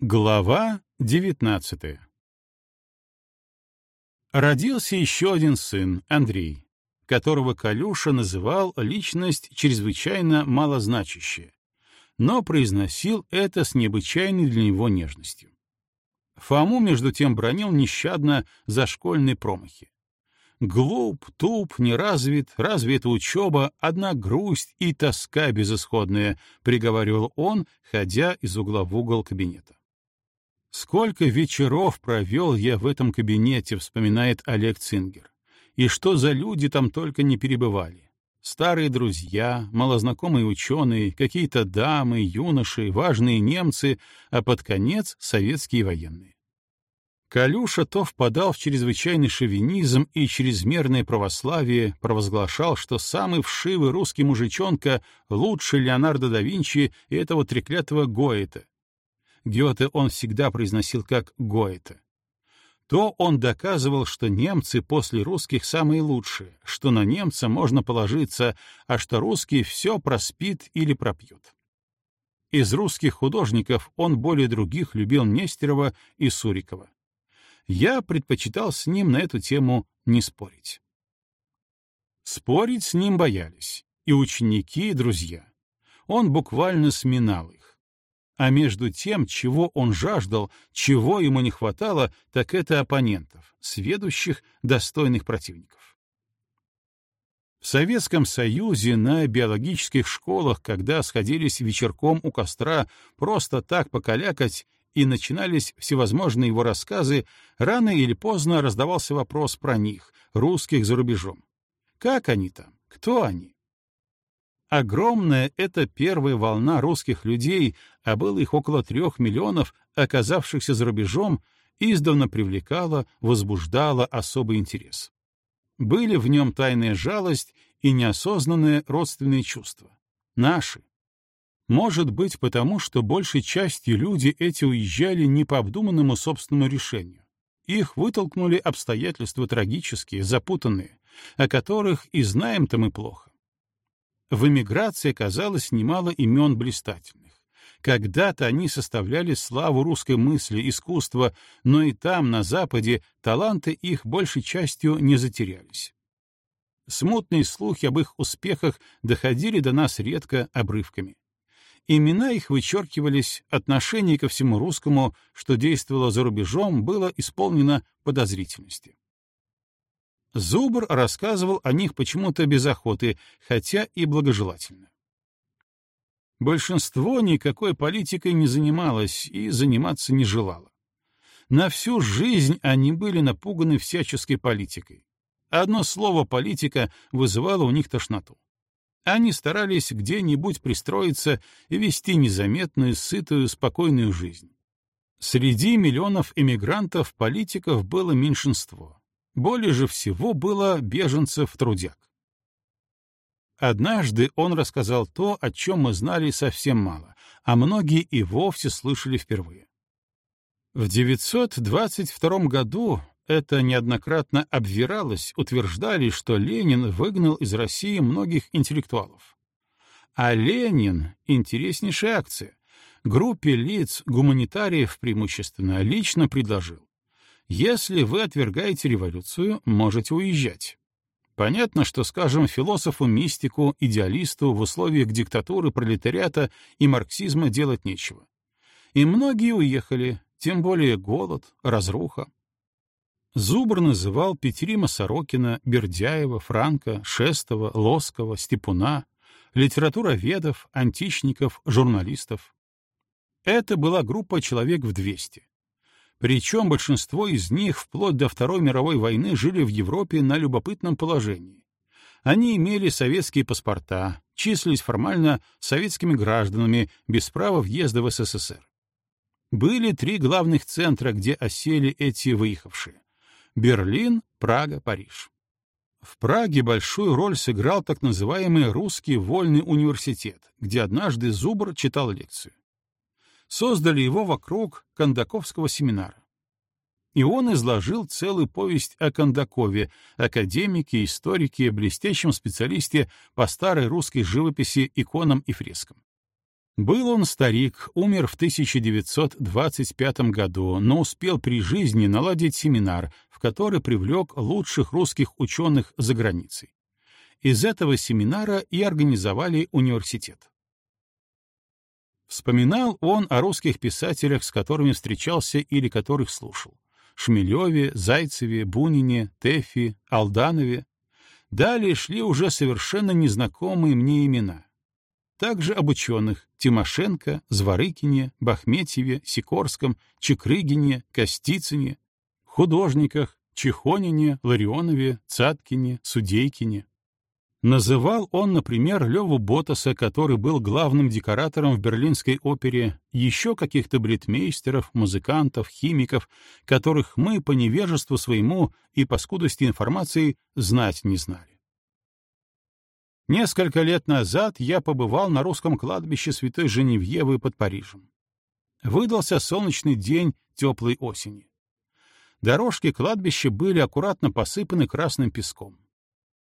Глава девятнадцатая Родился еще один сын, Андрей, которого Калюша называл личность чрезвычайно малозначащая, но произносил это с необычайной для него нежностью. Фому, между тем, бронил нещадно за школьные промахи. Глуп, туп, неразвит, разве это учеба, одна грусть и тоска безысходная, — приговаривал он, ходя из угла в угол кабинета. Сколько вечеров провел я в этом кабинете, вспоминает Олег Цингер. И что за люди там только не перебывали. Старые друзья, малознакомые ученые, какие-то дамы, юноши, важные немцы, а под конец советские военные. Калюша то впадал в чрезвычайный шовинизм и чрезмерное православие, провозглашал, что самый вшивый русский мужичонка лучше Леонардо да Винчи и этого треклятого Гоэта. Гёте он всегда произносил как Гоэта. То он доказывал, что немцы после русских самые лучшие, что на немца можно положиться, а что русский все проспит или пропьет. Из русских художников он более других любил Нестерова и Сурикова я предпочитал с ним на эту тему не спорить. Спорить с ним боялись и ученики, и друзья. Он буквально сминал их. А между тем, чего он жаждал, чего ему не хватало, так это оппонентов, сведущих, достойных противников. В Советском Союзе на биологических школах, когда сходились вечерком у костра просто так покалякать, и начинались всевозможные его рассказы, рано или поздно раздавался вопрос про них, русских за рубежом. Как они там? Кто они? Огромная эта первая волна русских людей, а было их около трех миллионов, оказавшихся за рубежом, издавна привлекала, возбуждала особый интерес. Были в нем тайная жалость и неосознанное родственные чувства. Наши, может быть, потому что большей частью люди эти уезжали не по обдуманному собственному решению. Их вытолкнули обстоятельства трагические, запутанные, о которых и знаем-то мы плохо. В эмиграции оказалось немало имен блистательных. Когда-то они составляли славу русской мысли, искусства, но и там, на Западе, таланты их большей частью не затерялись. Смутные слухи об их успехах доходили до нас редко обрывками. Имена их вычеркивались, отношение ко всему русскому, что действовало за рубежом, было исполнено подозрительности. Зубр рассказывал о них почему-то без охоты, хотя и благожелательно. Большинство никакой политикой не занималось и заниматься не желало. На всю жизнь они были напуганы всяческой политикой. Одно слово «политика» вызывало у них тошноту. Они старались где-нибудь пристроиться и вести незаметную, сытую, спокойную жизнь. Среди миллионов эмигрантов политиков было меньшинство. Более же всего было беженцев-трудяг. Однажды он рассказал то, о чем мы знали совсем мало, а многие и вовсе слышали впервые. В 922 году это неоднократно обвиралось, утверждали, что Ленин выгнал из России многих интеллектуалов. А Ленин — интереснейшая акция. Группе лиц, гуманитариев преимущественно, лично предложил. Если вы отвергаете революцию, можете уезжать. Понятно, что, скажем, философу-мистику, идеалисту в условиях диктатуры пролетариата и марксизма делать нечего. И многие уехали, тем более голод, разруха. Зубр называл Петерима Сорокина, Бердяева, Франка, Шестова, Лоскова, Степуна, литературоведов, античников, журналистов. Это была группа человек в 200. Причем большинство из них вплоть до Второй мировой войны жили в Европе на любопытном положении. Они имели советские паспорта, числились формально советскими гражданами без права въезда в СССР. Были три главных центра, где осели эти выехавшие Берлин, Прага, Париж. В Праге большую роль сыграл так называемый Русский вольный университет, где однажды Зубр читал лекцию. Создали его вокруг Кондаковского семинара. И он изложил целую повесть о Кондакове, академике, историке, блестящем специалисте по старой русской живописи, иконам и фрескам. Был он старик, умер в 1925 году, но успел при жизни наладить семинар, в который привлек лучших русских ученых за границей. Из этого семинара и организовали университет. Вспоминал он о русских писателях, с которыми встречался или которых слушал. Шмелеве, Зайцеве, Бунине, Тэфи, Алданове. Далее шли уже совершенно незнакомые мне имена. Также об ученых Тимошенко, Зворыкине, Бахметьеве, Сикорском, Чекрыгине, Костицыне, художниках Чехонине, Ларионове, Цаткине, Судейкине. Называл он, например, Леву Ботаса, который был главным декоратором в Берлинской опере, еще каких-то бритмейстеров, музыкантов, химиков, которых мы по невежеству своему и по скудости информации знать не знали. Несколько лет назад я побывал на русском кладбище Святой Женевьевы под Парижем. Выдался солнечный день теплой осени. Дорожки кладбища были аккуратно посыпаны красным песком.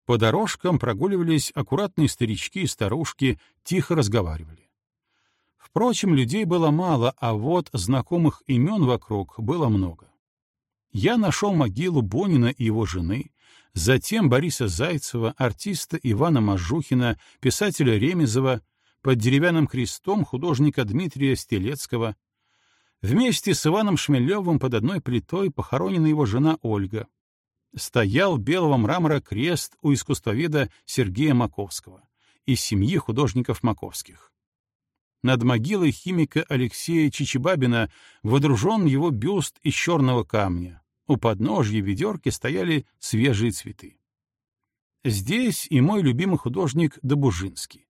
По дорожкам прогуливались аккуратные старички и старушки, тихо разговаривали. Впрочем, людей было мало, а вот знакомых имен вокруг было много. Я нашел могилу Бонина и его жены, затем Бориса Зайцева, артиста Ивана Мажухина, писателя Ремезова, под деревянным крестом художника Дмитрия Стелецкого. Вместе с Иваном Шмелевым под одной плитой похоронена его жена Ольга. Стоял белого мрамора крест у искусствоведа Сергея Маковского из семьи художников Маковских. Над могилой химика Алексея Чичибабина водружен его бюст из черного камня, у подножья ведерки стояли свежие цветы. Здесь и мой любимый художник Добужинский.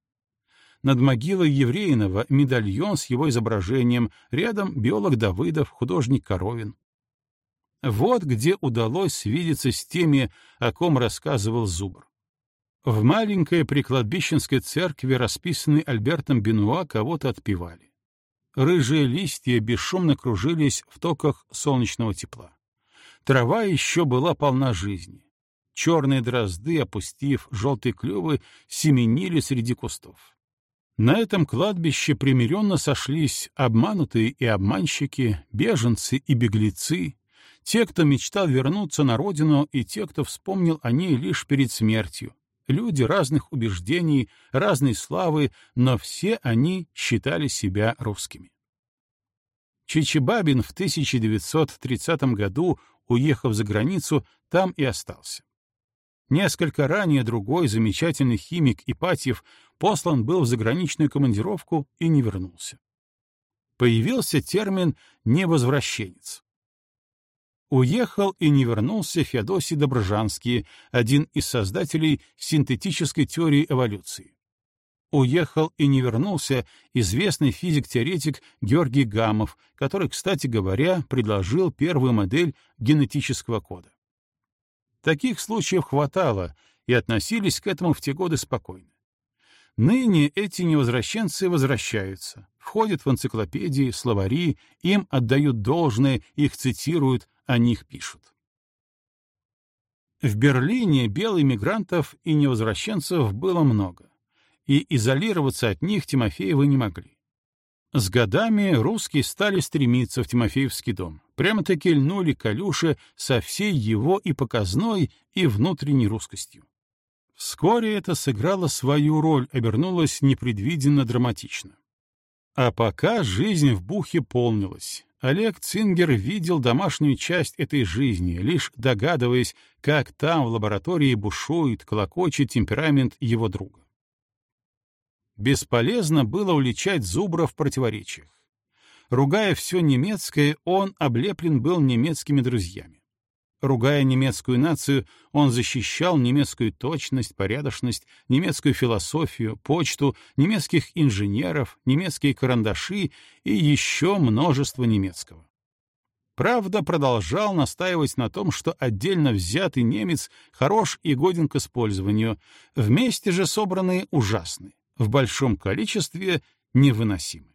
Над могилой Евреинова медальон с его изображением, рядом биолог Давыдов, художник Коровин. Вот где удалось свидеться с теми, о ком рассказывал Зубр. В маленькой прикладбищенской церкви, расписанной Альбертом Бенуа, кого-то отпевали. Рыжие листья бесшумно кружились в токах солнечного тепла. Трава еще была полна жизни. Черные дрозды, опустив желтые клювы, семенили среди кустов. На этом кладбище примиренно сошлись обманутые и обманщики, беженцы и беглецы, те, кто мечтал вернуться на родину, и те, кто вспомнил о ней лишь перед смертью. Люди разных убеждений, разной славы, но все они считали себя русскими. Чичибабин в 1930 году уехав за границу, там и остался. Несколько ранее другой замечательный химик Ипатьев послан был в заграничную командировку и не вернулся. Появился термин «невозвращенец». Уехал и не вернулся Феодосий Доброжанский, один из создателей синтетической теории эволюции уехал и не вернулся известный физик-теоретик Георгий Гамов, который, кстати говоря, предложил первую модель генетического кода. Таких случаев хватало, и относились к этому в те годы спокойно. Ныне эти невозвращенцы возвращаются, входят в энциклопедии, словари, им отдают должное, их цитируют, о них пишут. В Берлине белых мигрантов и невозвращенцев было много и изолироваться от них Тимофеевы не могли. С годами русские стали стремиться в Тимофеевский дом, прямо-таки льнули к Алюше со всей его и показной, и внутренней русскостью. Вскоре это сыграло свою роль, обернулось непредвиденно драматично. А пока жизнь в Бухе полнилась, Олег Цингер видел домашнюю часть этой жизни, лишь догадываясь, как там в лаборатории бушует, колокочет темперамент его друга. Бесполезно было уличать Зубра в противоречиях. Ругая все немецкое, он облеплен был немецкими друзьями. Ругая немецкую нацию, он защищал немецкую точность, порядочность, немецкую философию, почту, немецких инженеров, немецкие карандаши и еще множество немецкого. Правда, продолжал настаивать на том, что отдельно взятый немец хорош и годен к использованию, вместе же собранные ужасны в большом количестве невыносимы.